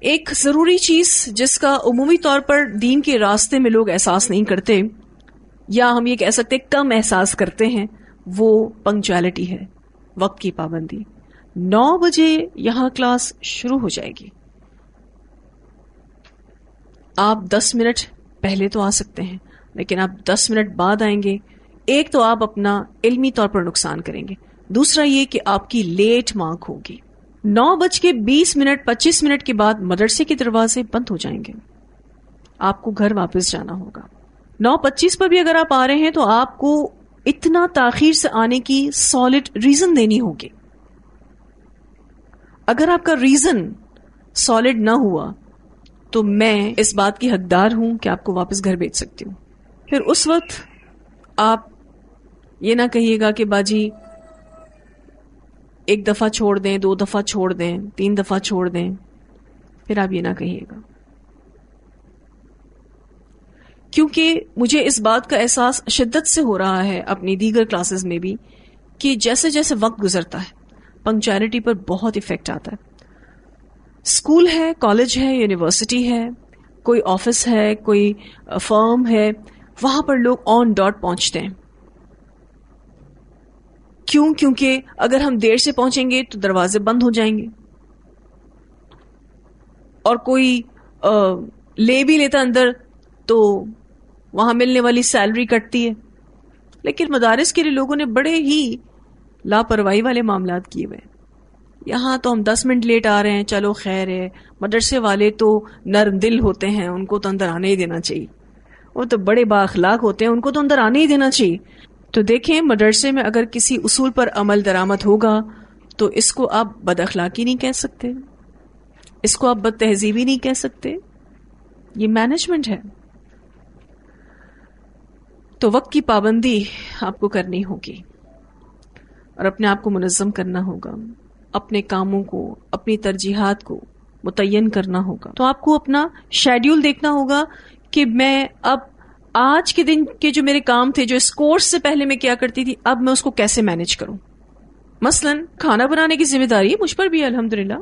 ایک ضروری چیز جس کا عمومی طور پر دین کے راستے میں لوگ احساس نہیں کرتے، یا ہم یہ کہہ سکتے کم احساس کرتے ہیں، وہ پنکچویلٹی ہے، وقت کی پابندی۔ نو بجے یہاں کلاس شروع ہو جائے گی۔ آپ دس منٹ پہلے تو آ سکتے ہیں، لیکن آپ دس منٹ بعد آئیں گے۔ ایک تو آپ اپنا علمی طور پر نقصان کریں گے۔ دوسرا یہ کہ آپ کی لیٹ مارک ہوگی۔ نو بج کے بیس منٹ، پچیس منٹ کے بعد مدرسے کے دروازے بند ہو جائیں گے۔ آپ کو گھر واپس جانا ہوگا۔ نو پچیس پر بھی اگر آپ آ رہے ہیں تو آپ کو اتنا تاخیر سے آنے کی سالڈ ریزن دینی ہوگی۔ اگر آپ کا ریزن سالڈ نہ ہوا، تو میں اس بات کی حقدار ہوں کہ آپ کو واپس گھر بھیج سکتی ہوں۔ پھر اس وقت آپ یہ نہ کہیے گا کہ باجی ایک دفعہ چھوڑ دیں، دو دفعہ چھوڑ دیں، تین دفعہ چھوڑ دیں، پھر آپ یہ نہ کہیے گا۔ کیونکہ مجھے اس بات کا احساس شدت سے ہو رہا ہے اپنی دیگر کلاسز میں بھی کہ جیسے جیسے وقت گزرتا ہے پنکچویلٹی پر بہت افیکٹ آتا ہے۔ اسکول ہے کالج ہے یونیورسٹی ہے، کوئی آفس ہے، کوئی فرم ہے، وہاں پر لوگ آن ڈاٹ پہنچتے ہیں۔ کیوں؟ کیونکہ اگر ہم دیر سے پہنچیں گے تو دروازے بند ہو جائیں گے۔ اور کوئی لے بھی لیتا اندر تو وہاں ملنے والی سیلری کٹتی ہے۔ لیکن مدارس کے لیے لوگوں نے بڑے ہی لاپرواہی والے معاملات کیے ہوئے۔ یہاں تو ہم دس منٹ لیٹ آ رہے ہیں، چلو خیر ہے۔ مدرسے والے تو نرم دل ہوتے ہیں، ان کو تو اندر آنے ہی دینا چاہیے۔ وہ تو بڑے باخلاق ہوتے ہیں، ان کو تو اندر آنے ہی دینا چاہیے۔ تو دیکھیں، مدرسے میں اگر کسی اصول پر عمل درامت ہوگا، تو اس کو آپ بد اخلاقی نہیں کہہ سکتے۔ اس کو آپ بد تہذیبی نہیں کہہ سکتے۔ یہ مینجمنٹ ہے۔ تو وقت کی پابندی آپ کو کرنی ہوگی اور اپنے آپ کو منظم کرنا ہوگا۔ اپنے کاموں کو، اپنی ترجیحات کو متعین کرنا ہوگا۔ تو آپ کو اپنا شیڈیول دیکھنا ہوگا کہ میں اب آج کے دن کے جو میرے کام تھے، جو اس کورس سے پہلے میں کیا کرتی تھی، اب میں اس کو کیسے مینج کروں؟ مثلا کھانا بنانے کی ذمہ داری مجھ پر بھی الحمد للہ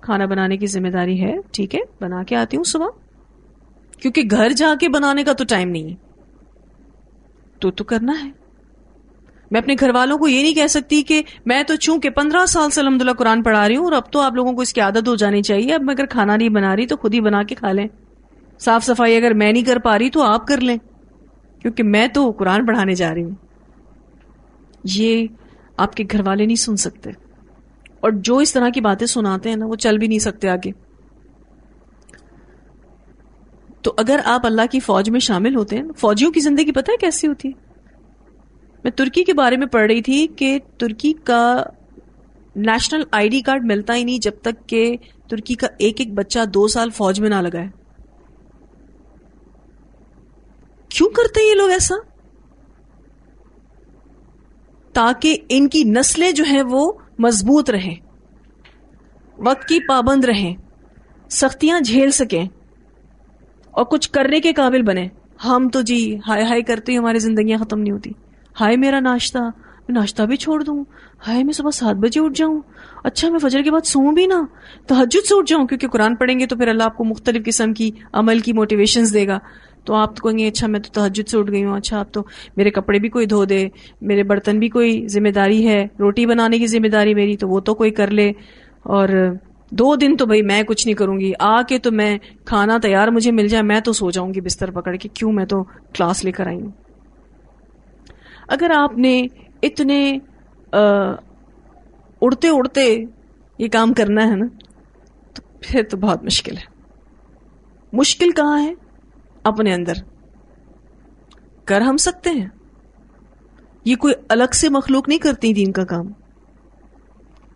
کھانا بنانے کی ذمہ داری ہے، ٹھیک ہے، بنا کے آتی ہوں صبح۔ کیونکہ گھر جا کے بنانے کا تو ٹائم نہیں ہے۔ تو تو کرنا ہے۔ میں اپنے گھر والوں کو یہ نہیں کہہ سکتی کہ میں تو چونکہ پندرہ سال سے الحمد للہ قرآن پڑھا رہی ہوں اور اب تو آپ لوگوں کو اس کی عادت ہو جانی چاہیے۔ اب میں اگر کھانا نہیں بنا رہی تو خود ہی بنا کے کھا لیں۔ صاف صفائی اگر میں نہیں کر پا رہی تو آپ کر لیں۔ کیونکہ میں تو قرآن پڑھانے جا رہی ہوں۔ یہ آپ کے گھر والے نہیں سن سکتے۔ اور جو اس طرح کی باتیں سناتے ہیں نا، وہ چل بھی نہیں سکتے آگے۔ تو اگر آپ اللہ کی فوج میں شامل ہوتے ہیں، فوجیوں کی زندگی پتہ ہے کیسی ہوتی ہے؟ میں ترکی کے بارے میں پڑھ رہی تھی کہ ترکی کا نیشنل آئی ڈی کارڈ ملتا ہی نہیں جب تک کہ ترکی کا ایک ایک بچہ دو سال فوج میں نہ لگائے۔ کیوں کرتے ہیں یہ لوگ ایسا؟ تاکہ ان کی نسلیں جو ہیں وہ مضبوط رہیں، وقت کی پابند رہیں، سختیاں جھیل سکیں اور کچھ کرنے کے قابل بنے ہم تو جی ہائے ہائے کرتے ہی ہماری زندگیاں ختم نہیں ہوتی۔ ہائے میرا ناشتہ، میں ناشتہ بھی چھوڑ دوں۔ ہائے میں صبح سات بجے اٹھ جاؤں۔ اچھا میں فجر کے بعد سوؤں بھی نا تو حجت سے اٹھ جاؤں، کیونکہ قرآن پڑھیں گے تو پھر اللہ آپ کو مختلف قسم کی عمل کی موٹیویشن دے گا۔ تو آپ تو کہیں گے اچھا میں تو تحجد سے اٹھ گئی ہوں اچھا آپ تو میرے کپڑے بھی کوئی دھو دے، میرے برتن بھی کوئی ذمہ داری ہے، روٹی بنانے کی ذمہ داری میری، تو وہ تو کوئی کر لے۔ اور دو دن تو بھائی میں کچھ نہیں کروں گی۔ آ کے تو میں کھانا تیار مجھے مل جائے، میں تو سو جاؤں گی بستر پکڑ کے، کیوں میں تو کلاس لے کر آئی ہوں؟ اگر آپ نے اتنے اڑتے اڑتے یہ کام کرنا ہے نا، تو پھر تو بہت مشکل ہے۔ مشکل کہاں ہے؟ اپنے اندر۔ کر ہم سکتے ہیں۔ یہ کوئی الگ سے مخلوق نہیں کرتی دین کا کام۔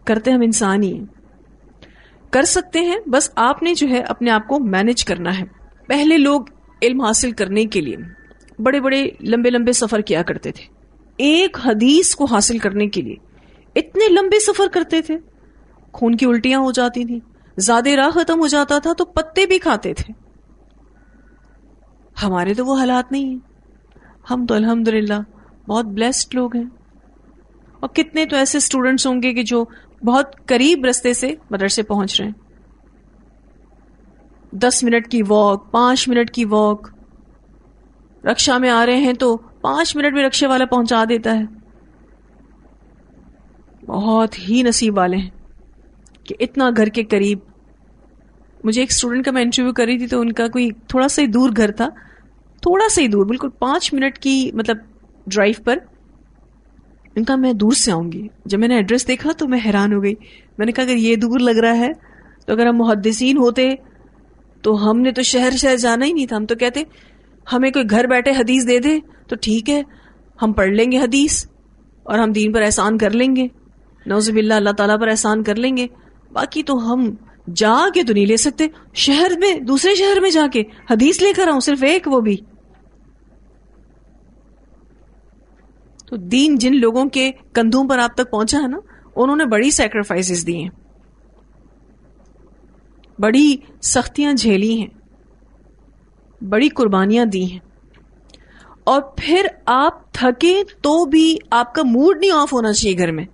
کرتے ہم انسان ہی کر سکتے ہیں، بس آپ نے جو ہے اپنے آپ کو مینج کرنا ہے۔ پہلے لوگ علم حاصل کرنے کے لیے بڑے بڑے، لمبے لمبے سفر کیا کرتے تھے۔ ایک حدیث کو حاصل کرنے کے لیے اتنے لمبے سفر کرتے تھے۔ خون کی الٹیاں ہو جاتی تھیں۔ زیادہ راہ ختم ہو جاتا تھا تو پتے بھی کھاتے تھے۔ ہمارے تو وہ حالات نہیں ہیں۔ ہم تو الحمد بہت بلیسڈ لوگ ہیں۔ اور کتنے تو ایسے اسٹوڈینٹس ہوں گے کہ جو بہت قریب رستے سے مدرسے پہنچ رہے ہیں۔ دس منٹ کی واک پانچ منٹ کی واک رکشا میں آ رہے ہیں تو پانچ منٹ میں رکشے والا پہنچا دیتا ہے۔ بہت ہی نصیب والے ہیں کہ اتنا گھر کے قریب۔ مجھے ایک اسٹوڈنٹ کا میں انٹرویو کر رہی تھی تو ان کا کوئی تھوڑا سا ہی دور گھر تھا۔ تھوڑا سا ہی دور، بالکل پانچ منٹ کی مطلب ڈرائیو پر۔ ان کا میں دور سے آؤں گی۔ جب میں نے ایڈریس دیکھا تو میں حیران ہو گئی۔ میں نے کہا، اگر یہ دور لگ رہا ہے تو اگر ہم محدثین ہوتے تو ہم نے تو شہر شہر جانا ہی نہیں تھا۔ ہم تو کہتے، ہمیں کوئی گھر بیٹھے حدیث دے دے تو ٹھیک ہے، ہم پڑھ لیں گے حدیث اور ہم دین پر احسان کر لیں گے۔ نوزب اللہ اللہ تعالیٰ پر احسان کر لیں گے۔ باقی تو ہم جا کے تو نہیں لے سکتے۔ شہر میں، دوسرے شہر میں جا کے۔ حدیث لے کر آؤں، صرف ایک وہ بھی۔ تو دین جن لوگوں کے کندھوں پر آپ تک پہنچا ہے نا، انہوں نے بڑی سیکریفائس دی ہیں۔ بڑی سختیاں جھیلی ہیں۔ بڑی قربانیاں دی ہیں۔ اور پھر آپ تھکے تو بھی آپ کا موڈ نہیں آف ہونا چاہیے گھر میں۔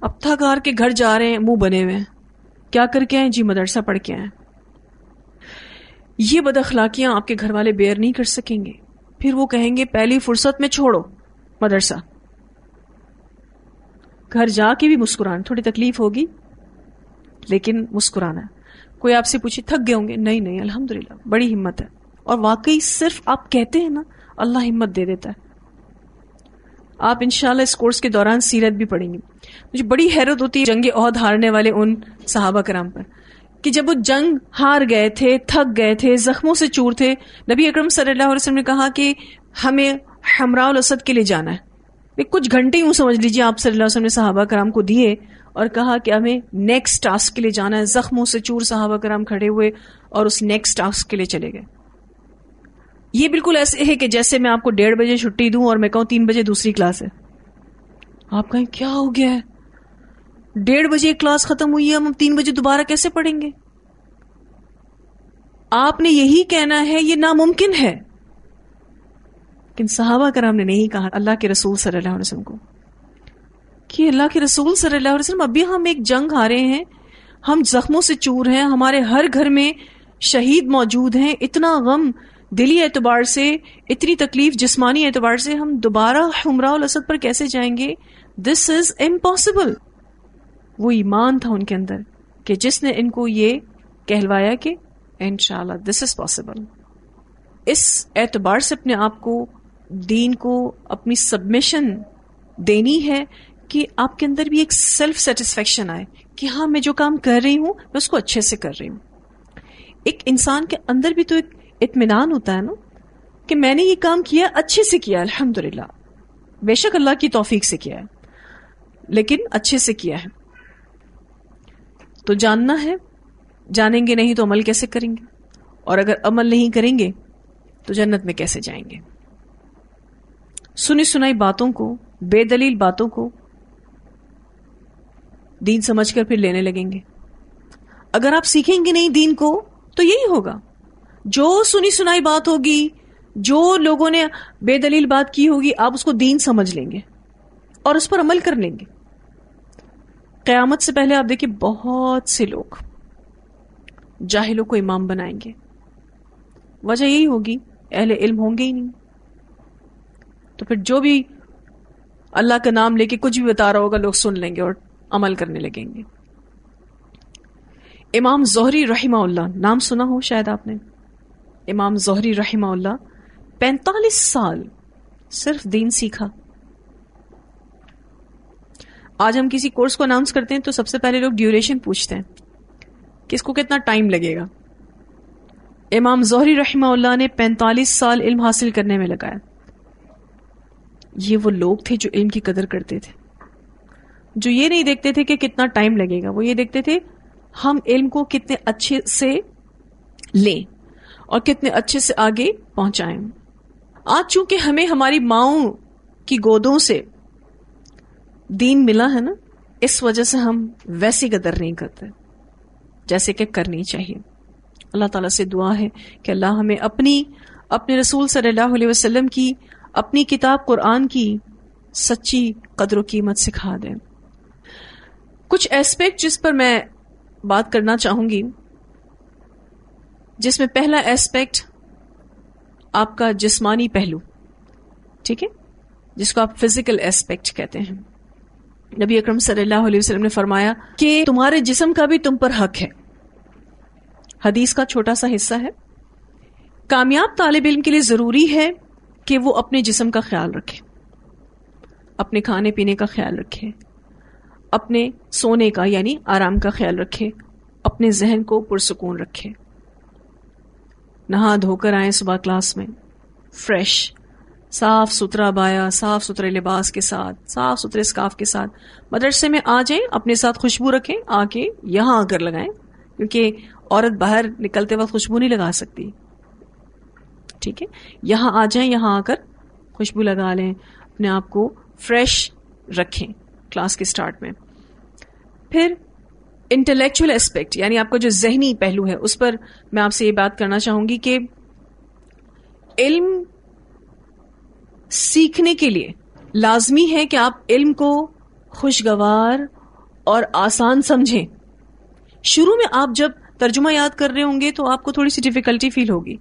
اب تھک ہار کے گھر جا رہے ہیں، منہ بنے ہوئے کیا کر کے آئے جی مدرسہ پڑھ کے آئے یہ بد اخلاقیاں آپ کے گھر والے بیئر نہیں کر سکیں گے۔ پھر وہ کہیں گے، پہلی فرصت میں چھوڑو۔ مدرسہ۔ گھر جا کے بھی مسکران، تھوڑی تکلیف ہوگی۔ لیکن مسکرانا۔ کوئی آپ سے پوچھے، تھک گئے ہوں گے؟ نہیں نہیں الحمد بڑی ہمت ہے۔ اور واقعی صرف آپ کہتے ہیں نا، اللہ ہمت دے دیتا ہے۔ آپ انشاءاللہ اس کورس کے دوران سیرت بھی پڑھیں گے۔ مجھے بڑی حیرت ہوتی ہے جنگ عہد ہارنے والے ان صحابہ کرام پر کہ جب وہ جنگ ہار گئے تھے، تھک گئے تھے، زخموں سے چور تھے، نبی اکرم صلی اللہ علیہ وسلم نے کہا کہ ہمیں ہمراہ الاسد کے لیے جانا ہے۔ کچھ گھنٹے یوں سمجھ لیجیے آپ صلی اللہ علیہ وسلم نے صحابہ کرام کو دیے اور کہا کہ ہمیں نیکسٹ ٹاسک کے لیے جانا ہے۔ زخموں سے چور صحابہ کرام کھڑے ہوئے اور اس نیکسٹ ٹاسک کے لیے چلے گئے۔ یہ بالکل ایسے ہے کہ جیسے میں آپ کو ڈیڑھ بجے چھٹی دوں اور میں کہوں تین بجے دوسری کلاس ہے۔ آپ کہیں کیا ہو گیا ہے؟ ڈیڑھ بجے ایک کلاس ختم ہوئی ہے، ہم تین بجے دوبارہ کیسے پڑھیں گے؟ آپ نے یہی کہنا ہے، یہ ناممکن ہے۔ لیکن صحابہ کرام نے نہیں کہا، اللہ کے رسول صلی اللہ علیہ وسلم کو۔ کہ اللہ کے رسول صلی اللہ علیہ وسلم، ابھی ہم ایک جنگ ہارے ہیں، ہم زخموں سے چور ہیں، ہمارے ہر گھر میں شہید موجود ہیں، اتنا غم دلی اعتبار سے اتنی تکلیف، جسمانی اعتبار سے ہم دوبارہ حمراء الاسد پر کیسے جائیں گے؟ دس از امپاسبل وہ ایمان تھا ان کے اندر کہ جس نے ان کو یہ کہلوایا کہ ان شاء اللہ دس از پاسبل اس اعتبار سے اپنے آپ کو، دین کو اپنی سبمیشن دینی ہے کہ آپ کے اندر بھی ایک سیلف سیٹسفیکشن آئے کہ ہاں میں جو کام کر رہی ہوں، میں اس کو اچھے سے کر رہی ہوں۔ ایک انسان کے اندر بھی تو ایک اطمینان ہوتا ہے نا کہ میں نے یہ کام کیا، اچھے سے کیا الحمد للہ بے شک اللہ کی توفیق سے کیا ہے، لیکن اچھے سے کیا ہے۔ تو جاننا ہے، جانیں گے نہیں تو عمل کیسے کریں گے؟ اور اگر عمل نہیں کریں گے، تو جنت میں کیسے جائیں گے؟ سنی سنائی باتوں کو، بے دلیل باتوں کو دین سمجھ کر پھر لینے لگیں گے۔ اگر آپ سیکھیں گے نہیں دین کو، تو یہی ہوگا۔ جو سنی سنائی بات ہوگی، جو لوگوں نے بے دلیل بات کی ہوگی، آپ اس کو دین سمجھ لیں گے اور اس پر عمل کر لیں گے۔ قیامت سے پہلے آپ دیکھیں بہت سے لوگ جاہلوں کو امام بنائیں گے۔ وجہ یہی ہوگی، اہل علم ہوں گے ہی نہیں۔ تو پھر جو بھی اللہ کا نام لے کے کچھ بھی بتا رہا ہوگا، لوگ سن لیں گے اور عمل کرنے لگیں گے۔ امام زہری رحمہ اللہ، نام سنا ہو شاید آپ نے۔ امام زہری رحمہ اللہ پینتالیس سال صرف دین سیکھا۔ آج ہم کسی کورس کو اناؤنس کرتے ہیں تو سب سے پہلے لوگ ڈیوریشن پوچھتے ہیں۔ کہ اس کو کتنا ٹائم لگے گا؟ امام زہری رحمہ اللہ نے پینتالیس سال علم حاصل کرنے میں لگایا۔ یہ وہ لوگ تھے جو علم کی قدر کرتے تھے۔ جو یہ نہیں دیکھتے تھے کہ کتنا ٹائم لگے گا، وہ یہ دیکھتے تھے ہم علم کو کتنے اچھے سے لیں۔ اور کتنے اچھے سے آگے پہنچائیں۔ آج چونکہ ہمیں ہماری ماؤں کی گودوں سے دین ملا ہے نا، اس وجہ سے ہم ویسی قدر نہیں کرتے، جیسے کہ کرنی چاہیے۔ اللہ تعالیٰ سے دعا ہے کہ اللہ ہمیں اپنی، اپنے رسول صلی اللہ علیہ وسلم کی، اپنی کتاب قرآن کی سچی قدر و قیمت سکھا دیں۔ کچھ ایسپیکٹ جس پر میں بات کرنا چاہوں گی جس میں پہلا ایسپیکٹ آپ کا جسمانی پہلو، ٹھیک ہے؟ جس کو آپ فزیکل ایسپیکٹ کہتے ہیں۔ نبی اکرم صلی اللہ علیہ وسلم نے فرمایا کہ تمہارے جسم کا بھی تم پر حق ہے۔ حدیث کا چھوٹا سا حصہ ہے۔ کامیاب طالب علم کے لیے ضروری ہے کہ وہ اپنے جسم کا خیال رکھے۔ اپنے کھانے پینے کا خیال رکھے۔ اپنے سونے کا یعنی آرام کا خیال رکھے۔ اپنے ذہن کو پرسکون رکھے۔ نہا دھو کر آئے صبح کلاس میں۔ فریش صاف ستھرا بایا، صاف ستھرے لباس کے ساتھ، صاف ستھرے اسکاف کے ساتھ۔ مدرسے میں آ جائیں، اپنے ساتھ خوشبو رکھیں آ کے یہاں آ کر لگائیں۔ کیونکہ عورت باہر نکلتے وقت خوشبو نہیں لگا سکتی۔ ٹھیک ہے؟ یہاں آ جائیں، یہاں آ کر خوشبو لگا لیں۔ اپنے آپ کو فریش رکھیں کلاس کے اسٹارٹ میں۔ پھر انٹلیکچل اسپیکٹ یعنی آپ کا جو ذہنی پہلو ہے، اس پر میں آپ سے یہ بات کرنا چاہوں گی کہ علم سیکھنے کے لیے لازمی ہے کہ آپ علم کو خوشگوار اور آسان سمجھیں۔ شروع میں آپ جب ترجمہ یاد کر رہے ہوں گے تو آپ کو تھوڑی سی ڈفیکلٹی فیل ہوگی۔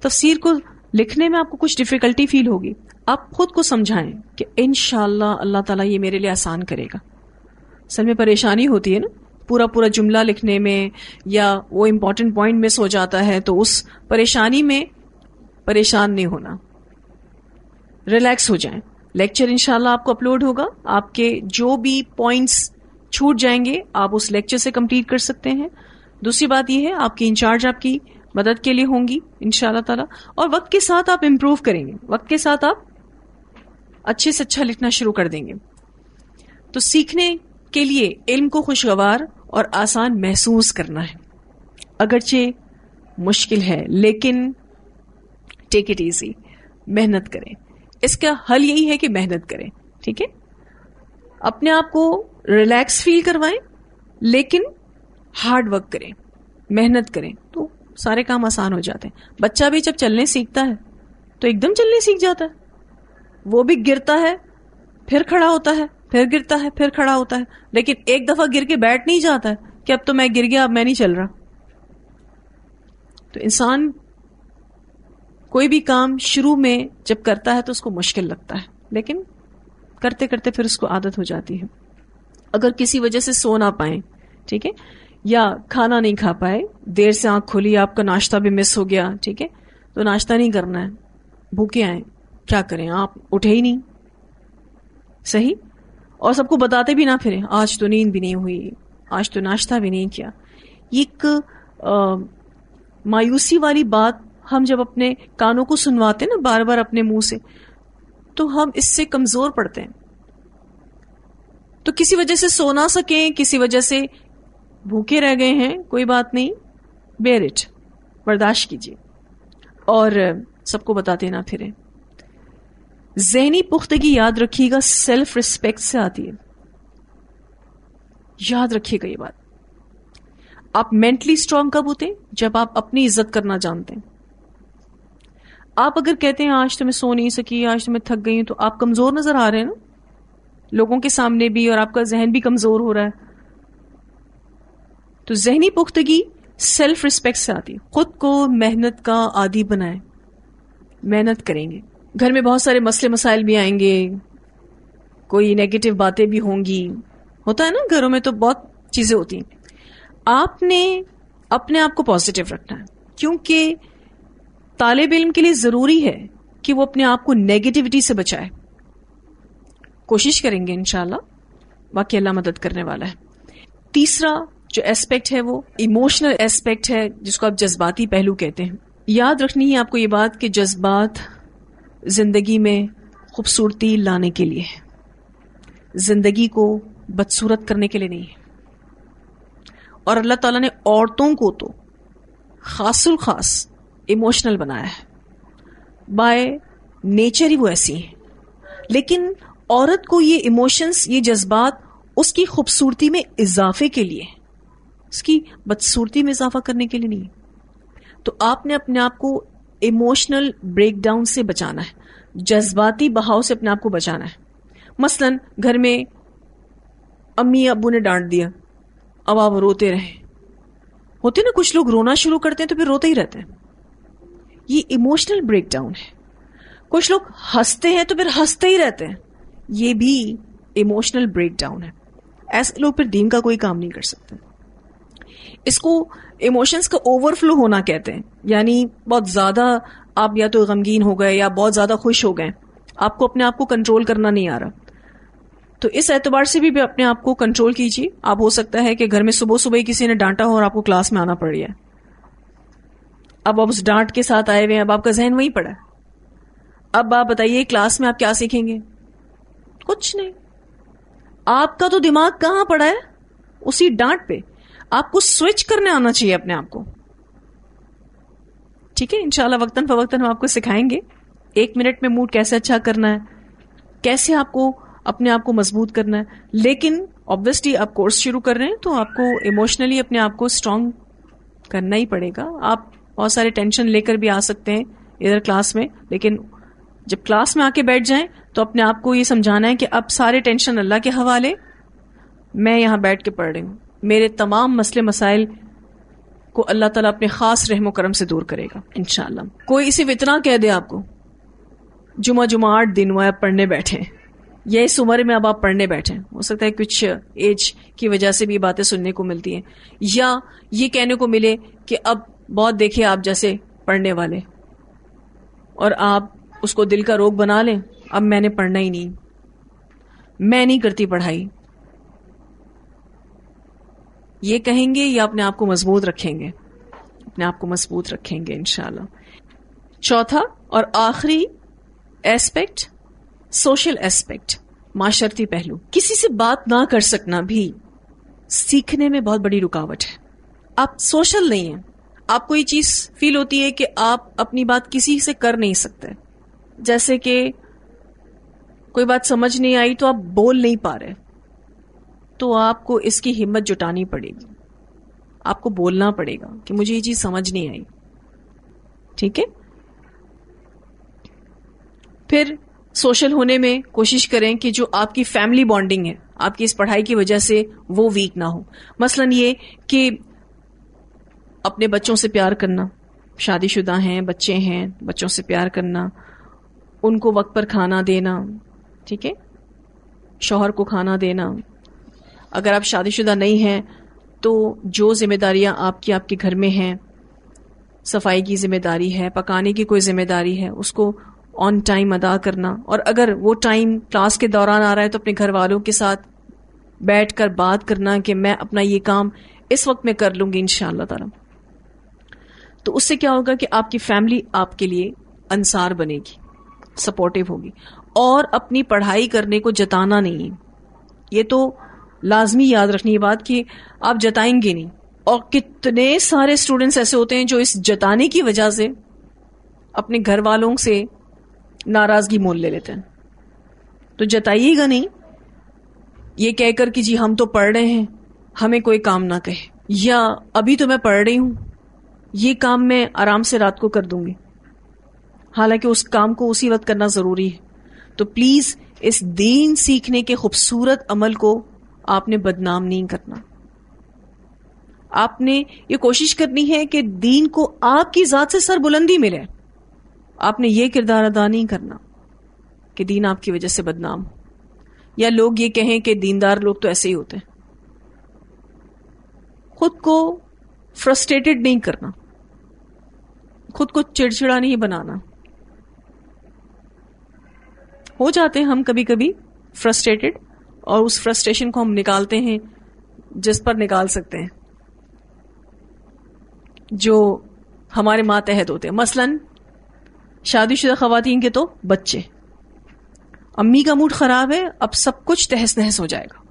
تفسیر کو لکھنے میں آپ کو کچھ ڈفیکلٹی فیل ہوگی۔ آپ خود کو سمجھائیں کہ ان شاء اللہ اللہ تعالیٰ یہ میرے لیے آسان کرے گا۔ سر میں پریشانی ہوتی ہے نا؟ پورا پورا جملہ لکھنے میں یا وہ امپورٹنٹ پوائنٹ مس ہو جاتا ہے تو اس پریشانی میں پریشان نہیں ہونا۔ ریلیکس ہو جائیں۔ لیکچر انشاءاللہ آپ کو اپلوڈ ہوگا۔ آپ کے جو بھی پوائنٹس چھوٹ جائیں گے، آپ اس لیکچر سے کمپلیٹ کر سکتے ہیں۔ دوسری بات یہ ہے، آپ کی انچارج آپ کی مدد کے لیے ہوں گی ان شاء اللہ تعالی۔ اور وقت کے ساتھ آپ امپروو کریں گے۔ وقت کے ساتھ آپ اچھے سے اچھا لکھنا شروع کر دیں گے۔ تو سیکھنے کے لیے علم کو خوشگوار اور آسان محسوس کرنا ہے۔ اگرچہ مشکل ہے، لیکن ٹیک اٹ ایزی محنت کریں۔ اس کا حل یہی ہے کہ محنت کریں، ٹھیک ہے؟ اپنے آپ کو ریلیکس فیل کروائیں، لیکن ہارڈ ورک کریں۔ محنت کریں تو سارے کام آسان ہو جاتے ہیں۔ بچہ بھی جب چلنے سیکھتا ہے، تو ایک دم چلنے سیکھ جاتا ہے۔ وہ بھی گرتا ہے، پھر کھڑا ہوتا ہے۔ پھر گرتا ہے، پھر کھڑا ہوتا ہے۔ لیکن ایک دفعہ گر کے بیٹھ نہیں جاتا ہے کہ اب تو میں گر گیا، اب میں نہیں چل رہا۔ تو انسان کوئی بھی کام شروع میں جب کرتا ہے تو اس کو مشکل لگتا ہے۔ لیکن کرتے کرتے پھر اس کو عادت ہو جاتی ہے۔ اگر کسی وجہ سے سو نہ پائیں، ٹھیک ہے، یا کھانا نہیں کھا پائے، دیر سے آنکھ کھولی، آپ کا ناشتہ بھی مس ہو گیا، ٹھیک ہے، تو ناشتہ نہیں کرنا ہے۔ بھوکے آئے کیا کریں؟ آپ اٹھے ہی نہیں۔ صحیح؟ اور سب کو بتاتے بھی نہ پھریں، آج تو نیند بھی نہیں ہوئی، آج تو ناشتہ بھی نہیں کیا۔ یہ ایک مایوسی والی بات ہم جب اپنے کانوں کو سنواتے نا، بار بار اپنے منہ سے، تو ہم اس سے کمزور پڑتے ہیں۔ تو کسی وجہ سے سو نہ سکیں، کسی وجہ سے بھوکے رہ گئے ہیں، کوئی بات نہیں۔ بیر اٹ، برداشت کیجیے اور سب کو بتاتے نہ پھرے ذہنی پختگی یاد رکھیے گا سیلف ریسپیکٹ سے آتی ہے۔ یاد رکھیے گا یہ بات۔ آپ مینٹلی اسٹرانگ کب ہوتے جب آپ اپنی عزت کرنا جانتے ہیں۔ آپ اگر کہتے ہیں، آج تو میں سو نہیں سکی، آج تو میں تھک گئی ہوں، تو آپ کمزور نظر آ رہے ہیں نا؟ لوگوں کے سامنے بھی اور آپ کا ذہن بھی کمزور ہو رہا ہے۔ تو ذہنی پختگی سیلف ریسپیکٹ سے آتی خود کو محنت کا عادی بنائے محنت کریں گے۔ گھر میں بہت سارے مسئلے مسائل بھی آئیں گے، کوئی نیگیٹو باتیں بھی ہوں گی۔ ہوتا ہے نا، گھروں میں تو بہت چیزیں ہوتی ہیں۔ آپ نے اپنے آپ کو پازیٹو رکھنا ہے، کیونکہ طالب علم کے لیے ضروری ہے کہ وہ اپنے آپ کو نیگیٹوٹی سے بچائے۔ کوشش کریں گے انشاءاللہ، باقی اللہ مدد کرنے والا ہے۔ تیسرا جو ایسپیکٹ ہے وہ ایموشنل ایسپیکٹ ہے، جس کو آپ جذباتی پہلو کہتے ہیں۔ یاد رکھنی ہے آپ کو یہ بات کہ جذبات زندگی میں خوبصورتی لانے کے لیے زندگی کو بدسورت کرنے کے لیے نہیں ہے۔ اور اللہ تعالیٰ نے عورتوں کو تو خاص الخاص ایموشنل بنایا ہے۔ بائے نیچر ہی وہ ایسی ہیں۔ لیکن عورت کو یہ ایموشنس یہ جذبات اس کی خوبصورتی میں اضافے کے لیے اس کی بدسورتی میں اضافہ کرنے کے لیے نہیں۔ تو آپ نے اپنے آپ کو ایموشنل بریک ڈاؤن سے بچانا ہے۔ جذباتی بہاؤ سے اپنے آپ کو بچانا ہے۔ مثلا گھر میں امی ابو نے ڈانٹ دیا۔ اب آپ روتے رہے ہوتے نا کچھ لوگ رونا شروع کرتے ہیں تو پھر روتے ہی رہتے ہیں۔ یہ ایموشنل بریک ڈاؤن ہے۔ کچھ لوگ ہنستے ہیں تو پھر ہنستے ہی رہتے ہیں۔ یہ بھی ایموشنل بریک ڈاؤن ہے۔ ایسے لوگ پھر دین کا کوئی کام نہیں کر سکتے۔ اس کو ایموشنس کا اوور فلو ہونا کہتے ہیں۔ یعنی بہت زیادہ آپ یا تو غمگین ہو گئے یا بہت زیادہ خوش ہو گئے۔ آپ کو اپنے آپ کو کنٹرول کرنا نہیں آ رہا۔ تو اس اعتبار سے بھی اپنے آپ کو کنٹرول کیجیے۔ آپ ہو سکتا ہے کہ گھر میں صبح صبح ہی کسی نے ڈانٹا ہو اور آپ کو کلاس میں آنا پڑ گیا اب آپ اس ڈانٹ کے ساتھ آئے ہوئے ہیں، اب آپ کا ذہن وہی پڑا اب آپ بتائیے کلاس میں آپ کیا سیکھیں گے؟ کچھ نہیں۔ آپ کا تو دماغ کہاں پڑا ہے؟ اسی ڈانٹ پہ۔ آپ کو سوئچ کرنے آنا چاہیے اپنے آپ کو۔ ٹھیک ہے، انشاءاللہ وقتاً فوقتاً ہم آپ کو سکھائیں گے۔ ایک منٹ میں موڈ کیسے اچھا کرنا ہے، کیسے آپ کو اپنے آپ کو مضبوط کرنا ہے۔ لیکن آبویسلی آپ کورس شروع کر رہے ہیں تو آپ کو ایموشنلی اپنے آپ کو اسٹرانگ کرنا ہی پڑے گا۔ آپ بہت سارے ٹینشن لے کر بھی آ سکتے ہیں ادھر کلاس میں، لیکن جب کلاس میں آ کے بیٹھ جائیں تو اپنے آپ کو یہ سمجھانا ہے کہ اب سارے ٹینشن اللہ کے حوالے، میں یہاں بیٹھ کے پڑھ رہی ہوں۔ میرے تمام مسئلے مسائل کو اللہ تعالیٰ اپنے خاص رحم و کرم سے دور کرے گا، انشاءاللہ۔ کوئی اسی اتنا کہہ دے آپ کو، جمعہ جمعہ آٹھ دن وہ آپ پڑھنے بیٹھے۔ یا اس عمر میں اب آپ پڑھنے بیٹھے۔ ہو سکتا ہے کچھ ایج کی وجہ سے بھی باتیں سننے کو ملتی ہیں۔ یا یہ کہنے کو ملے کہ اب بہت دیکھے آپ جیسے پڑھنے والے۔ اور آپ اس کو دل کا روگ بنا لیں۔ اب میں نے پڑھنا ہی نہیں۔ میں نہیں کرتی پڑھائی۔ یہ کہیں گے یا اپنے آپ کو مضبوط رکھیں گے؟ اپنے آپ کو مضبوط رکھیں گے انشاءاللہ۔ چوتھا اور آخری ایسپیکٹ سوشل ایسپیکٹ معاشرتی پہلو۔ کسی سے بات نہ کر سکنا بھی سیکھنے میں بہت بڑی رکاوٹ ہے۔ آپ سوشل نہیں ہیں۔ آپ کو یہ چیز فیل ہوتی ہے کہ آپ اپنی بات کسی سے کر نہیں سکتے۔ جیسے کہ کوئی بات سمجھ نہیں آئی تو آپ بول نہیں پا رہے۔ تو آپ کو اس کی ہمت جٹانی پڑے گی۔ آپ کو بولنا پڑے گا کہ مجھے یہ چیز سمجھ نہیں آئی۔ ٹھیک ہے؟ پھر سوشل ہونے میں کوشش کریں کہ جو آپ کی فیملی بانڈنگ ہے، آپ کی اس پڑھائی کی وجہ سے وہ ویک نہ ہو۔ مثلا یہ کہ اپنے بچوں سے پیار کرنا شادی شدہ ہیں، بچے ہیں، بچوں سے پیار کرنا، ان کو وقت پر کھانا دینا، ٹھیک ہے؟ شوہر کو کھانا دینا۔ اگر آپ شادی شدہ نہیں ہیں، تو جو ذمہ داریاں آپ کی آپ کے گھر میں ہیں، صفائی کی ذمہ داری ہے، پکانے کی کوئی ذمہ داری ہے، اس کو آن ٹائم ادا کرنا۔ اور اگر وہ ٹائم کلاس کے دوران آ رہا ہے تو اپنے گھر والوں کے ساتھ بیٹھ کر بات کرنا کہ میں اپنا یہ کام اس وقت میں کر لوں گی ان شاء اللہ تعالی۔ تو اس سے کیا ہوگا کہ آپ کی فیملی آپ کے لیے انصار بنے گی سپورٹو ہوگی۔ اور اپنی پڑھائی کرنے کو جتانا نہیں۔ یہ تو لازمی یاد رکھنی یہ بات کہ آپ جتائیں گے نہیں۔ اور کتنے سارے اسٹوڈینٹس ایسے ہوتے ہیں جو اس جتانے کی وجہ سے اپنے گھر والوں سے ناراضگی مول لے لیتے ہیں۔ تو جتائیے گا نہیں؟ یہ کہہ کر کہ جی ہم تو پڑھ رہے ہیں، ہمیں کوئی کام نہ کہے۔ یا ابھی تو میں پڑھ رہی ہوں، یہ کام میں آرام سے رات کو کر دوں گی۔ حالانکہ اس کام کو اسی وقت کرنا ضروری ہے۔ تو پلیز اس دین سیکھنے کے خوبصورت عمل کو آپ نے بدنام نہیں کرنا۔ آپ نے یہ کوشش کرنی ہے کہ دین کو آپ کی ذات سے سر بلندی ملے۔ آپ نے یہ کردار ادا نہیں کرنا کہ دین آپ کی وجہ سے بدنام ہو۔ یا لوگ یہ کہیں کہ دیندار لوگ تو ایسے ہی ہوتے ہیں۔ خود کو فرسٹریٹڈ نہیں کرنا۔ خود کو چڑچڑا نہیں بنانا۔ ہو جاتے ہیں ہم کبھی کبھی فرسٹریٹڈ اور اس فرسٹریشن کو ہم نکالتے ہیں، جس پر نکال سکتے ہیں۔ جو ہمارے ماتحت ہوتے ہیں۔ مثلا شادی شدہ خواتین کے تو بچے۔ امی کا موڈ خراب ہے، اب سب کچھ تہس نہس ہو جائے گا۔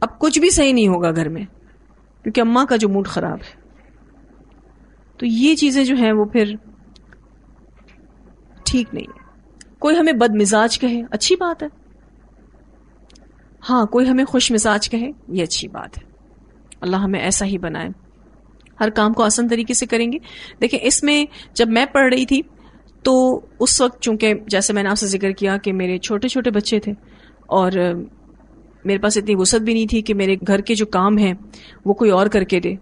اب کچھ بھی صحیح نہیں ہوگا گھر میں، کیونکہ اما کا جو موڈ خراب ہے۔ تو یہ چیزیں جو ہیں، وہ پھر ٹھیک نہیں ہے۔ کوئی ہمیں بد مزاج کہے، اچھی بات ہے۔ ہاں کوئی ہمیں خوش مزاج کہے، یہ اچھی بات ہے۔ اللہ ہمیں ایسا ہی بنائے۔ ہر کام کو آسان طریقے سے کریں گے۔ دیکھیں، اس میں جب میں پڑھ رہی تھی، تو اس وقت چونکہ جیسے میں نے آپ سے ذکر کیا کہ میرے چھوٹے چھوٹے بچے تھے، اور میرے پاس اتنی وسعت بھی نہیں تھی کہ میرے گھر کے جو کام ہیں، وہ کوئی اور کر کے دے۔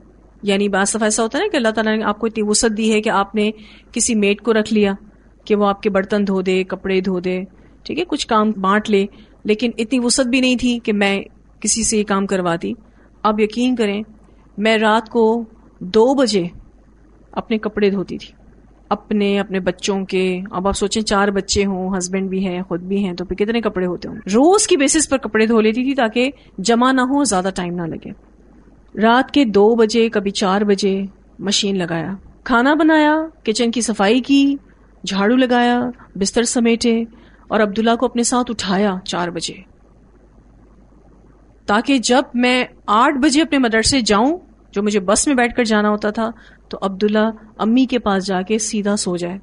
یعنی بعض دفعہ ایسا ہوتا ہے نا کہ اللہ تعالیٰ نے آپ کو اتنی وسعت دی ہے کہ آپ نے کسی میٹ کو رکھ لیا کہ وہ آپ کے برتن دھو دے، کپڑے دھو دے، ٹھیک ہے، کچھ کام بانٹ لے۔ لیکن اتنی وسعت بھی نہیں تھی کہ میں کسی سے یہ کام کرواتی۔ آپ یقین کریں، میں رات کو دو بجے اپنے کپڑے دھوتی تھی۔ اپنے اپنے بچوں کے۔ اب آپ سوچیں، چار بچے ہوں ہسبینڈ بھی ہیں، خود بھی ہیں، تو پھر کتنے کپڑے ہوتے ہوں روز کی بیسس پر کپڑے دھو لیتی تھی تاکہ جمع نہ ہو، زیادہ ٹائم نہ لگے۔ رات کے دو بجے، کبھی چار بجے مشین لگایا۔ کھانا بنایا کچن کی صفائی کی، جھاڑو لگایا، بستر سمیٹے اور عبداللہ کو اپنے ساتھ اٹھایا چار بجے۔ تاکہ جب میں آٹھ بجے اپنے مدرسے جاؤں، جو مجھے بس میں بیٹھ کر جانا ہوتا تھا، تو عبداللہ امی کے پاس جا کے سیدھا سو جائے۔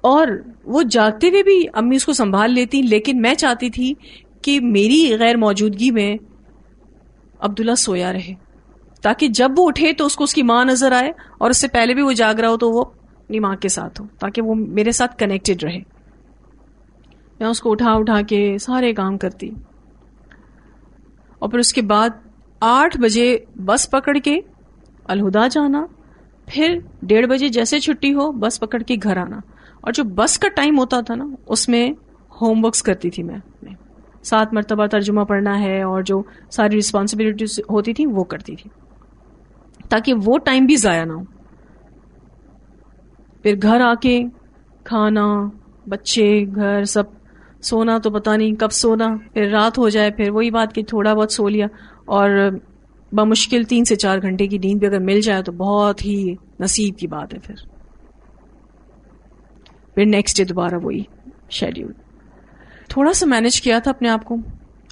اور وہ جاگتے ہوئے بھی امی اس کو سنبھال لیتی، لیکن میں چاہتی تھی کہ میری غیر موجودگی میں عبداللہ سویا رہے۔ تاکہ جب وہ اٹھے تو اس کو اس کی ماں نظر آئے اور اس سے پہلے بھی وہ جاگ رہا ہو تو وہ اپنی ماں کے ساتھ ہو تاکہ وہ میرے ساتھ کنیکٹڈ رہے۔ میں اس کو اٹھا اٹھا کے سارے کام کرتی۔ اور پھر اس کے بعد آٹھ بجے بس پکڑ کے الہدا جانا، پھر ڈیڑھ بجے جیسے چھٹی ہو بس پکڑ کے گھر آنا۔ اور جو بس کا ٹائم ہوتا تھا نا، اس میں ہوم ورکس کرتی تھی میں اپنے سات مرتبہ ترجمہ پڑھنا ہے اور جو ساری رسپانسبلٹیز ہوتی تھی وہ کرتی تھی، تاکہ وہ ٹائم بھی ضائع نہ ہو۔ پھر گھر آ کے کھانا، بچے، گھر، سب سونا تو پتا نہیں کب سونا، پھر رات ہو جائے، پھر وہی بات کہ تھوڑا بہت سو لیا اور بمشکل تین سے چار گھنٹے کی نیند بھی اگر مل جائے تو بہت ہی نصیب کی بات ہے پھر۔ پھر نیکسٹ ڈے دوبارہ وہی شیڈیول تھوڑا سا مینج کیا تھا اپنے آپ کو۔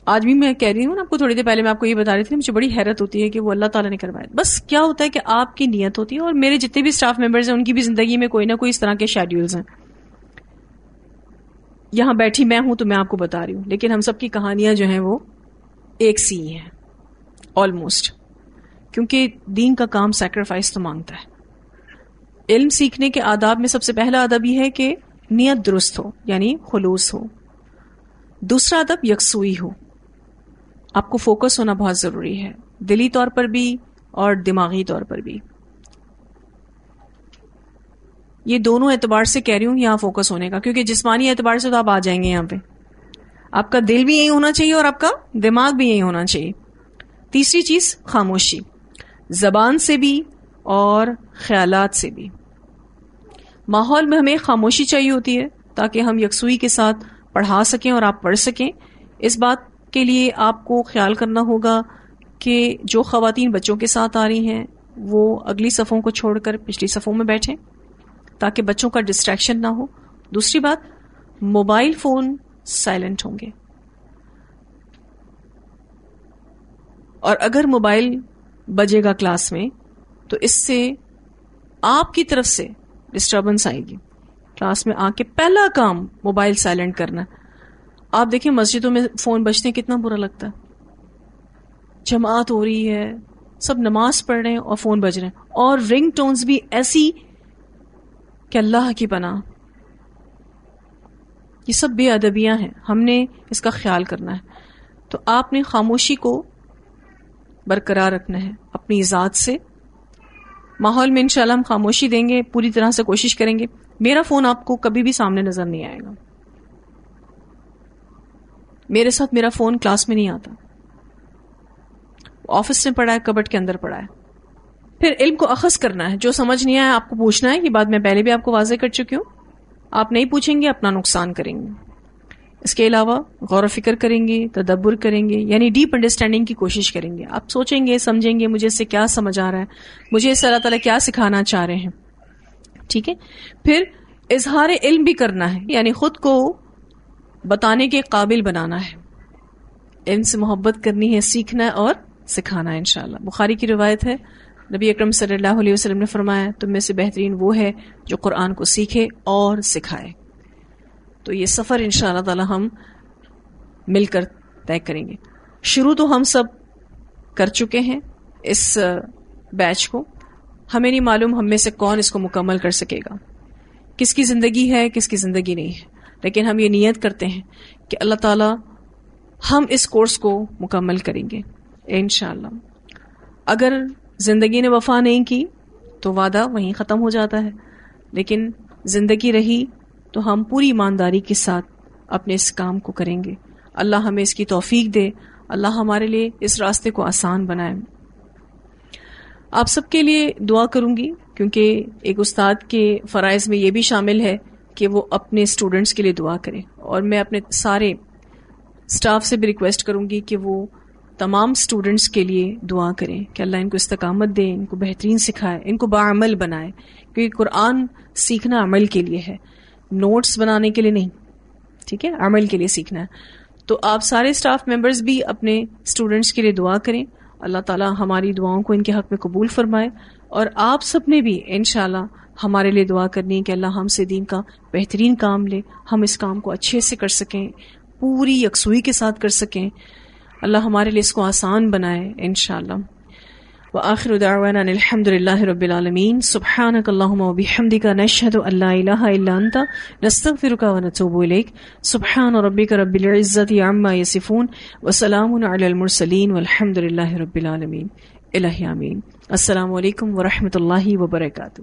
آج بھی میں کہہ رہی ہوں نا، آپ کو تھوڑی دیر پہلے میں آپ کو یہ بتا رہی تھی مجھے بڑی حیرت ہوتی ہے کہ وہ اللہ تعالیٰ نے کروایا۔ بس کیا ہوتا ہے کہ آپ کی نیت ہوتی ہے اور میرے جتنے بھی اسٹاف ممبرز ہیں، ان کی بھی زندگی میں کوئی نہ کوئی اس طرح کے شیڈیولز ہیں۔ یہاں بیٹھی میں ہوں تو میں آپ کو بتا رہی ہوں، لیکن ہم سب کی کہانیاں جو ہیں وہ ایک سی ہیں۔ آلموسٹ کیونکہ دین کا کام سیکریفائس تو مانگتا ہے۔ علم سیکھنے کے آداب میں سب سے پہلا ادب یہ ہے کہ نیت درست ہو یعنی خلوص ہو۔ دوسرا ادب یکسوئی ہو۔ آپ کو فوکس ہونا بہت ضروری ہے۔ دلی طور پر بھی اور دماغی طور پر بھی۔ یہ دونوں اعتبار سے کہہ رہی ہوں یہاں فوکس ہونے کا، کیونکہ جسمانی اعتبار سے تو آپ آ جائیں گے یہاں پہ۔ آپ کا دل بھی یہی ہونا چاہیے اور آپ کا دماغ بھی یہی ہونا چاہیے۔ تیسری چیز، خاموشی۔ زبان سے بھی اور خیالات سے بھی۔ ماحول میں ہمیں خاموشی چاہیے ہوتی ہے تاکہ ہم یکسوئی کے ساتھ پڑھا سکیں اور آپ پڑھ سکیں۔ اس بات کے لیے آپ کو خیال کرنا ہوگا کہ جو خواتین بچوں کے ساتھ آ رہی ہیں، وہ اگلی صفوں کو چھوڑ کر پچھلی صفوں میں بیٹھیں تاکہ بچوں کا ڈسٹریکشن نہ ہو۔ دوسری بات موبائل فون سائلنٹ ہوں گے۔ اور اگر موبائل بجے گا کلاس میں، تو اس سے آپ کی طرف سے ڈسٹربنس آئے گی۔ کلاس میں آ کے پہلا کام موبائل سائلنٹ کرنا۔ آپ دیکھیں مسجدوں میں فون بجتے ہیں، کتنا برا لگتا ہے۔ جماعت ہو رہی ہے، سب نماز پڑھ رہے ہیں اور فون بج رہے ہیں۔ اور رنگ ٹونز بھی ایسی کہ اللہ کی پناہ۔ یہ سب بے ادبیاں ہیں۔ ہم نے اس کا خیال کرنا ہے۔ تو آپ نے خاموشی کو برقرار رکھنا ہے، اپنی ذات سے۔ ماحول میں انشاءاللہ ہم خاموشی دیں گے، پوری طرح سے کوشش کریں گے۔ میرا فون آپ کو کبھی بھی سامنے نظر نہیں آئے گا۔ میرے ساتھ میرا فون کلاس میں نہیں آتا۔ آفس میں پڑا ہے کبٹ کے اندر پڑا ہے۔ پھر علم کو اخذ کرنا ہے۔ جو سمجھ نہیں آیا، آپ کو پوچھنا ہے یہ بات میں پہلے بھی آپ کو واضح کر چکی ہوں۔ آپ نہیں پوچھیں گے، اپنا نقصان کریں گے۔ اس کے علاوہ غور و فکر کریں گے، تدبر کریں گے یعنی ڈیپ انڈرسٹینڈنگ کی کوشش کریں گے۔ آپ سوچیں گے، سمجھیں گے، مجھے اس سے کیا سمجھ آ رہا ہے؟ مجھے اس سے اللہ تعالیٰ کیا سکھانا چاہ رہے ہیں؟ ٹھیک ہے؟ پھر اظہار علم بھی کرنا ہے یعنی خود کو بتانے کے قابل بنانا ہے۔ علم سے محبت کرنی ہے، سیکھنا اور سکھانا ہے انشاءاللہ۔ بخاری کی روایت ہے، نبی اکرم صلی اللہ علیہ وسلم نے فرمایا، تم میں سے بہترین وہ ہے جو قرآن کو سیکھے اور سکھائے۔ تو یہ سفر ان شاء اللہ تعالی ہم مل کر طے کریں گے۔ شروع تو ہم سب کر چکے ہیں اس بیچ کو۔ ہمیں نہیں معلوم ہم میں سے کون اس کو مکمل کر سکے گا۔ کس کی زندگی ہے، کس کی زندگی نہیں ہے۔ لیکن ہم یہ نیت کرتے ہیں کہ اللہ تعالی ہم اس کورس کو مکمل کریں گے، انشاءاللہ۔ اللہ اگر زندگی نے وفا نہیں کی تو وعدہ وہیں ختم ہو جاتا ہے، لیکن زندگی رہی تو ہم پوری ایمانداری کے ساتھ اپنے اس کام کو کریں گے۔ اللہ ہمیں اس کی توفیق دے، اللہ ہمارے لیے اس راستے کو آسان بنائے۔ آپ سب کے لیے دعا کروں گی، کیونکہ ایک استاد کے فرائض میں یہ بھی شامل ہے کہ وہ اپنے اسٹوڈینٹس کے لیے دعا کریں اور میں اپنے سارے اسٹاف سے بھی ریکویسٹ کروں گی کہ وہ تمام اسٹوڈینٹس کے لیے دعا کریں کہ اللہ ان کو استقامت دے، ان کو بہترین سکھائے، ان کو باعمل بنائے۔ کیونکہ قرآن سیکھنا عمل کے لیے ہے۔ نوٹس بنانے کے لیے نہیں، ٹھیک ہے؟ عمل کے لیے سیکھنا ہے۔ تو آپ سارے اسٹاف ممبرس بھی اپنے اسٹوڈینٹس کے لیے دعا کریں۔ اللہ تعالیٰ ہماری دعاؤں کو ان کے حق میں قبول فرمائے۔ اور آپ سب نے بھی انشاءاللہ اللہ ہمارے لیے دعا کرنی ہے کہ اللہ ہم سے دین کا بہترین کام لے، ہم اس کام کو اچھے سے کر سکیں، پوری یکسوئی کے ساتھ کر سکیں۔ اللہ ہمارے لیے اس کو آسان بنائے، انشاءاللہ۔ وآخر دعوانا الحمد لله رب العالمین۔ العالمين سبحانك اللهم وبحمدك نشهد أن لا إله إلا أنت نستغفرك ونتوب إليك سبحان ربك رب العزة عما يصفون وسلام على المرسلين والحمد لله رب العالمين الہی آمین۔ السلام علیکم ورحمۃ اللہ وبرکاتہ۔